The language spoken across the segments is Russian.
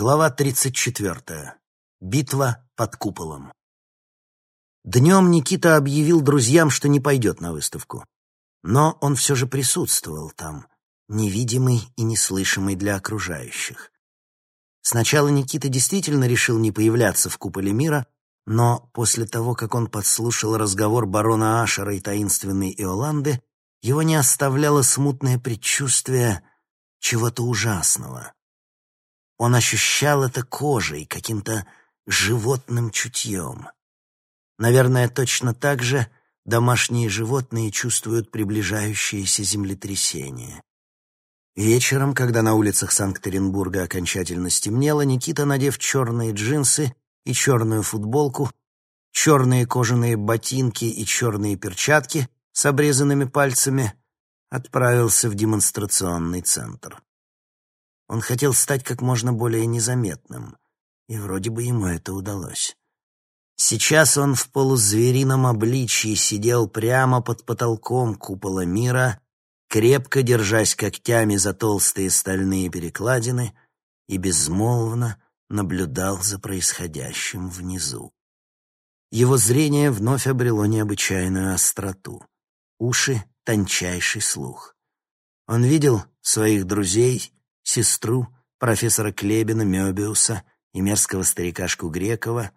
Глава 34. Битва под куполом. Днем Никита объявил друзьям, что не пойдет на выставку. Но он все же присутствовал там, невидимый и неслышимый для окружающих. Сначала Никита действительно решил не появляться в куполе мира, но после того, как он подслушал разговор барона Ашера и таинственной Иоланды, его не оставляло смутное предчувствие чего-то ужасного. Он ощущал это кожей, каким-то животным чутьем. Наверное, точно так же домашние животные чувствуют приближающееся землетрясение. Вечером, когда на улицах Санкт-Петербурга окончательно стемнело, Никита, надев черные джинсы и черную футболку, черные кожаные ботинки и черные перчатки с обрезанными пальцами, отправился в демонстрационный центр. Он хотел стать как можно более незаметным, и вроде бы ему это удалось. Сейчас он в полузверином обличье сидел прямо под потолком купола мира, крепко держась когтями за толстые стальные перекладины и безмолвно наблюдал за происходящим внизу. Его зрение вновь обрело необычайную остроту, уши — тончайший слух. Он видел своих друзей сестру профессора Клебина, Мёбиуса и мерзкого старикашку Грекова,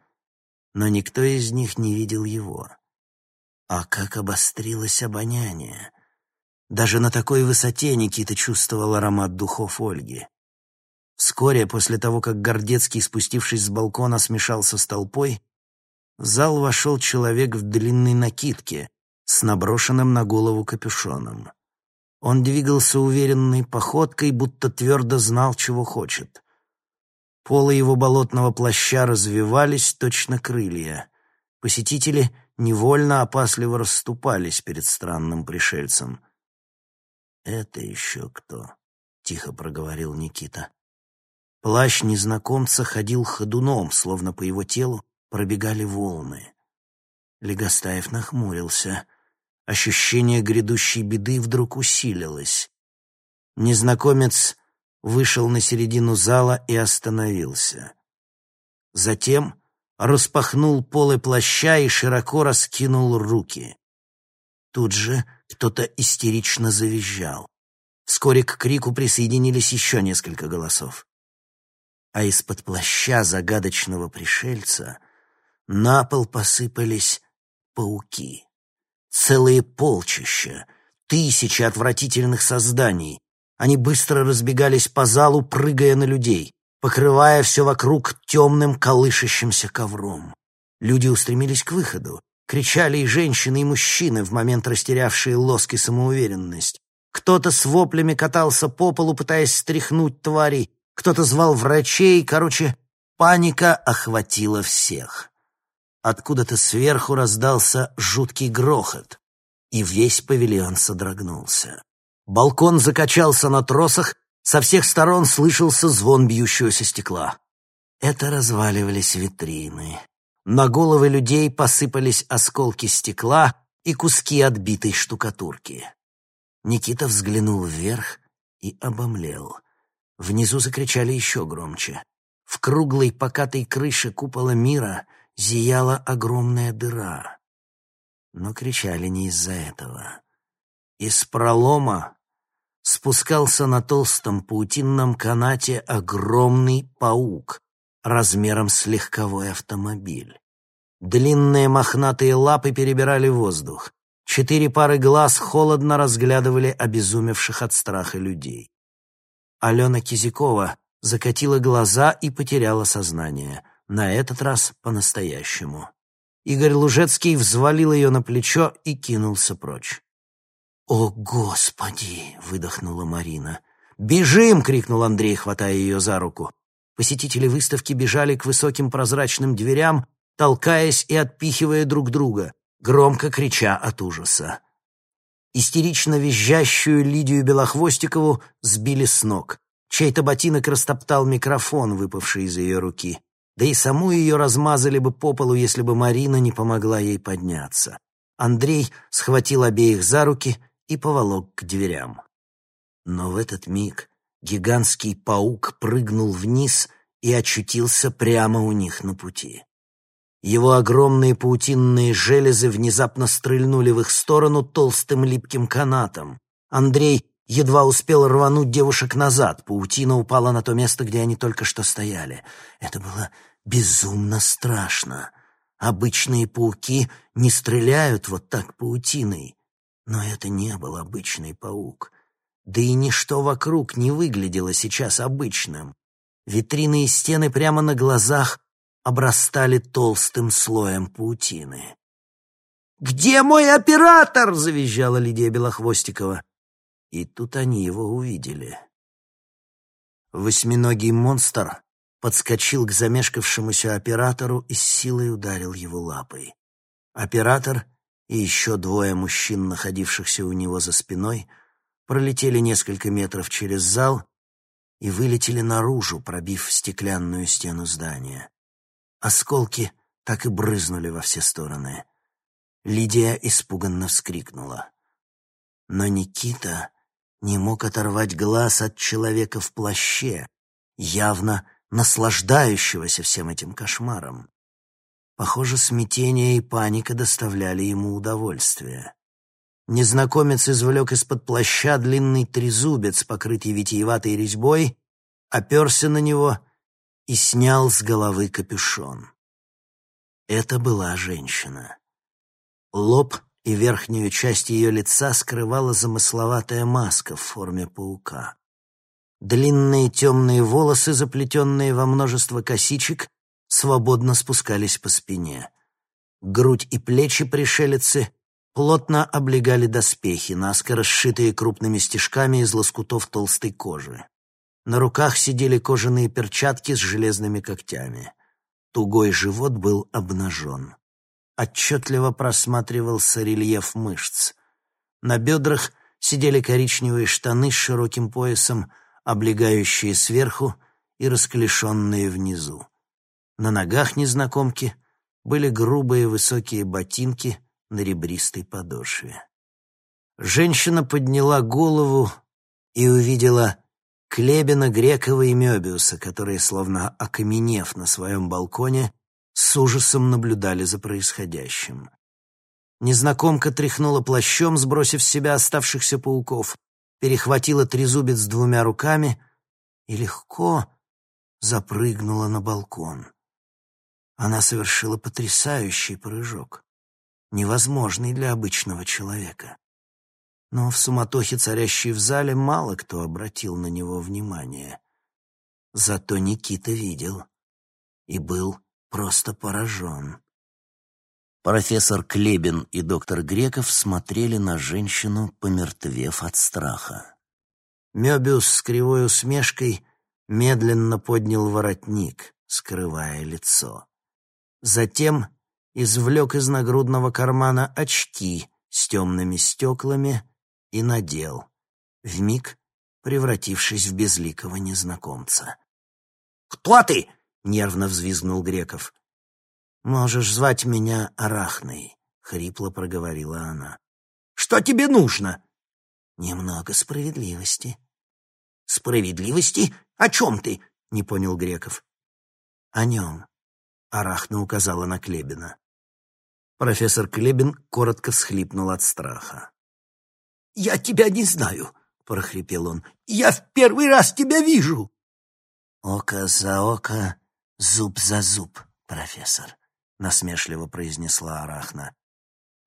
но никто из них не видел его. А как обострилось обоняние! Даже на такой высоте Никита чувствовал аромат духов Ольги. Вскоре после того, как Гордецкий, спустившись с балкона, смешался с толпой, в зал вошел человек в длинной накидке с наброшенным на голову капюшоном. Он двигался уверенной походкой, будто твердо знал, чего хочет. Полы его болотного плаща развивались, точно крылья. Посетители невольно опасливо расступались перед странным пришельцем. «Это еще кто?» — тихо проговорил Никита. Плащ незнакомца ходил ходуном, словно по его телу пробегали волны. Легостаев нахмурился — Ощущение грядущей беды вдруг усилилось. Незнакомец вышел на середину зала и остановился. Затем распахнул полы плаща и широко раскинул руки. Тут же кто-то истерично завизжал. Вскоре к крику присоединились еще несколько голосов. А из-под плаща загадочного пришельца на пол посыпались пауки. Целые полчища, тысячи отвратительных созданий. Они быстро разбегались по залу, прыгая на людей, покрывая все вокруг темным колышащимся ковром. Люди устремились к выходу. Кричали и женщины, и мужчины, в момент растерявшие лоск и самоуверенность. Кто-то с воплями катался по полу, пытаясь стряхнуть тварей, кто-то звал врачей, короче, паника охватила всех. Откуда-то сверху раздался жуткий грохот, и весь павильон содрогнулся. Балкон закачался на тросах, со всех сторон слышался звон бьющегося стекла. Это разваливались витрины. На головы людей посыпались осколки стекла и куски отбитой штукатурки. Никита взглянул вверх и обомлел. Внизу закричали еще громче. В круглой покатой крыше купола мира — зияла огромная дыра. Но кричали не из-за этого. Из пролома спускался на толстом паутинном канате огромный паук размером с легковой автомобиль. Длинные мохнатые лапы перебирали воздух. Четыре пары глаз холодно разглядывали обезумевших от страха людей. Алена Кизякова закатила глаза и потеряла сознание. На этот раз по-настоящему. Игорь Лужецкий взвалил ее на плечо и кинулся прочь. «О, Господи!» — выдохнула Марина. «Бежим!» — крикнул Андрей, хватая ее за руку. Посетители выставки бежали к высоким прозрачным дверям, толкаясь и отпихивая друг друга, громко крича от ужаса. Истерично визжащую Лидию Белохвостикову сбили с ног. Чей-то ботинок растоптал микрофон, выпавший из ее руки да и саму ее размазали бы по полу, если бы Марина не помогла ей подняться. Андрей схватил обеих за руки и поволок к дверям. Но в этот миг гигантский паук прыгнул вниз и очутился прямо у них на пути. Его огромные паутинные железы внезапно стрельнули в их сторону толстым липким канатом. Андрей едва успел рвануть девушек назад. Паутина упала на то место, где они только что стояли. Это было безумно страшно. Обычные пауки не стреляют вот так паутиной. Но это не был обычный паук. Да и ничто вокруг не выглядело сейчас обычным. Витрины и стены прямо на глазах обрастали толстым слоем паутины. «Где мой оператор?» — завизжала Лидия Белохвостикова. И тут они его увидели. Восьминогий монстр подскочил к замешкавшемуся оператору и с силой ударил его лапой. Оператор и еще двое мужчин, находившихся у него за спиной, пролетели несколько метров через зал и вылетели наружу, пробив стеклянную стену здания. Осколки так и брызнули во все стороны. Лидия испуганно вскрикнула. Но Никита не мог оторвать глаз от человека в плаще, явно наслаждающегося всем этим кошмаром. Похоже, смятение и паника доставляли ему удовольствие. Незнакомец извлек из-под плаща длинный трезубец, покрытый витиеватой резьбой, оперся на него и снял с головы капюшон. Это была женщина. Лоб и верхнюю часть ее лица скрывала замысловатая маска в форме паука. Длинные темные волосы, заплетенные во множество косичек, свободно спускались по спине. Грудь и плечи пришелицы плотно облегали доспехи, наскоро сшитые крупными стежками из лоскутов толстой кожи. На руках сидели кожаные перчатки с железными когтями. Тугой живот был обнажен. Отчетливо просматривался рельеф мышц. На бедрах сидели коричневые штаны с широким поясом, облегающие сверху и расклешенные внизу. На ногах незнакомки были грубые высокие ботинки на ребристой подошве. Женщина подняла голову и увидела Клебина, Грекова и Мёбиуса, которые, словно окаменев на своем балконе, с ужасом наблюдали за происходящим. Незнакомка тряхнула плащом, сбросив с себя оставшихся пауков, перехватила трезубец двумя руками и легко запрыгнула на балкон. Она совершила потрясающий прыжок, невозможный для обычного человека. Но в суматохе, царящей в зале, мало кто обратил на него внимание. Зато Никита видел и был просто поражен. Профессор Клебин и доктор Греков смотрели на женщину, помертвев от страха. Мёбиус с кривой усмешкой медленно поднял воротник, скрывая лицо. Затем извлек из нагрудного кармана очки с темными стеклами и надел, вмиг превратившись в безликого незнакомца. «Кто ты?» — нервно взвизгнул Греков. «Можешь звать меня Арахной», — хрипло проговорила она. «Что тебе нужно?» «Немного справедливости». «Справедливости? О чем ты?» — не понял Греков. «О нем», Арахна указала на Клебина. Профессор Клебин коротко всхлипнул от страха. «Я тебя не знаю», — прохрипел он. «Я в первый раз тебя вижу». «Око за око, зуб за зуб, профессор», — насмешливо произнесла Арахна.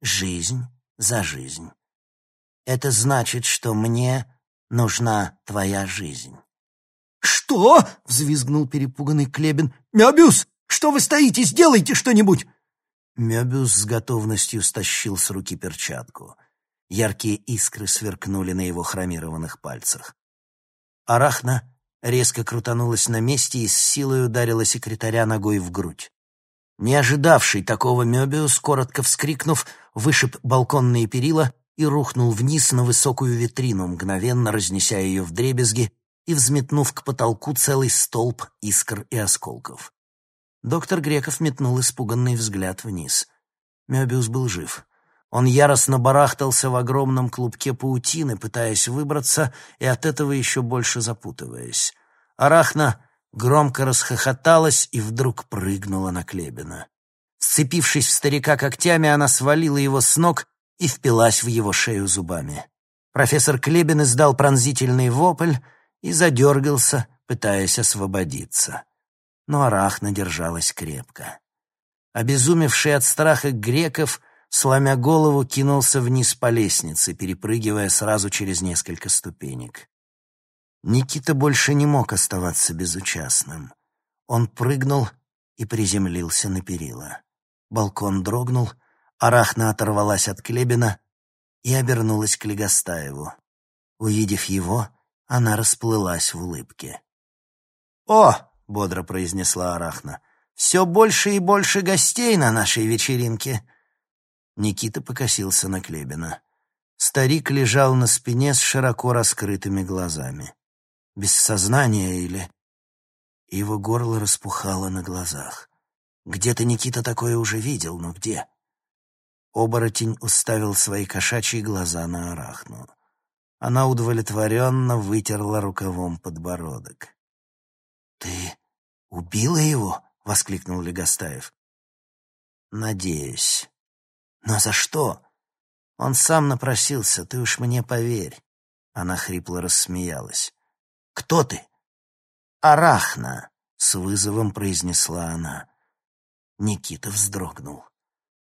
«Жизнь за жизнь. Это значит, что мне нужна твоя жизнь». «Что?» — взвизгнул перепуганный Клебин. «Мебиус, что вы стоите? Сделайте что-нибудь!» Мебиус с готовностью стащил с руки перчатку. Яркие искры сверкнули на его хромированных пальцах. Арахна резко крутанулась на месте и с силой ударила секретаря ногой в грудь. Не ожидавший такого Мебиус, коротко вскрикнув, вышиб балконные перила и рухнул вниз на высокую витрину, мгновенно разнеся ее в дребезги и взметнув к потолку целый столб искр и осколков. Доктор Греков метнул испуганный взгляд вниз. Мёбиус был жив. Он яростно барахтался в огромном клубке паутины, пытаясь выбраться и от этого еще больше запутываясь. Арахна громко расхохоталась и вдруг прыгнула на Клебина. Сцепившись в старика когтями, она свалила его с ног и впилась в его шею зубами. Профессор Клебин издал пронзительный вопль и задергался, пытаясь освободиться. Но Арахна держалась крепко. Обезумевший от страха греков, сломя голову, кинулся вниз по лестнице, перепрыгивая сразу через несколько ступенек. Никита больше не мог оставаться безучастным. Он прыгнул и приземлился на перила. Балкон дрогнул, Арахна оторвалась от Клебина и обернулась к Легостаеву. Увидев его, она расплылась в улыбке. «О!» — бодро произнесла Арахна. «Все больше и больше гостей на нашей вечеринке!» Никита покосился на Клебина. Старик лежал на спине с широко раскрытыми глазами. Без сознания или... Его горло распухало на глазах. Где-то Никита такое уже видел, но где? Оборотень уставил свои кошачьи глаза на Арахну. Она удовлетворенно вытерла рукавом подбородок. «Ты убила его?» — воскликнул Легостаев. «Надеюсь. Но за что? Он сам напросился, ты уж мне поверь». Она хрипло рассмеялась. «Кто ты?» «Арахна», — с вызовом произнесла она. Никита вздрогнул.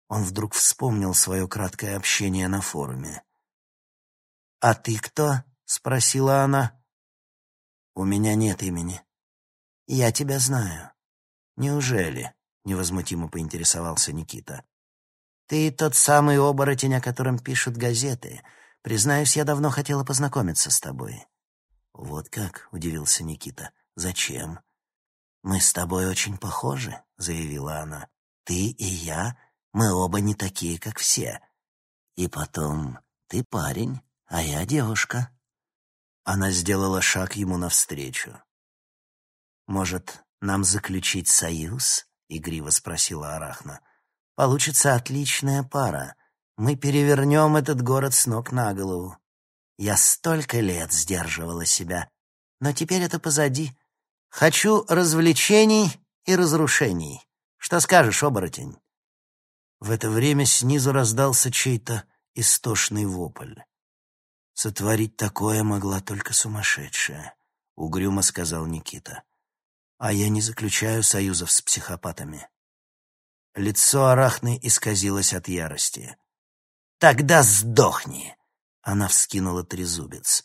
Он вдруг вспомнил свое краткое общение на форуме. «А ты кто?» — спросила она. «У меня нет имени». «Я тебя знаю». «Неужели?» — невозмутимо поинтересовался Никита. «Ты тот самый оборотень, о котором пишут газеты. Признаюсь, я давно хотела познакомиться с тобой». «Вот как?» — удивился Никита. «Зачем?» «Мы с тобой очень похожи», — заявила она. «Ты и я мы оба не такие, как все. И потом, ты парень, а я девушка». Она сделала шаг ему навстречу. «Может, нам заключить союз?» — игриво спросила Арахна. «Получится отличная пара. Мы перевернем этот город с ног на голову. Я столько лет сдерживала себя, но теперь это позади. Хочу развлечений и разрушений. Что скажешь, оборотень?» В это время снизу раздался чей-то истошный вопль. «Сотворить такое могла только сумасшедшая», — угрюмо сказал Никита. «А я не заключаю союзов с психопатами». Лицо Арахны исказилось от ярости. «Тогда сдохни!» — она вскинула трезубец.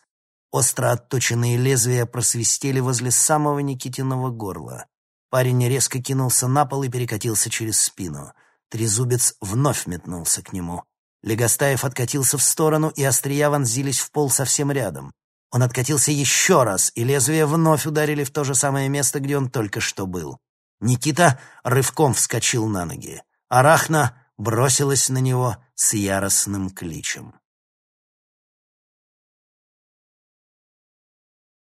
Остро отточенные лезвия просвистели возле самого Никитиного горла. Парень резко кинулся на пол и перекатился через спину — Трезубец вновь метнулся к нему. Легостаев откатился в сторону, и острия вонзились в пол совсем рядом. Он откатился еще раз, и лезвия вновь ударили в то же самое место, где он только что был. Никита рывком вскочил на ноги. Арахна бросилась на него с яростным кличем.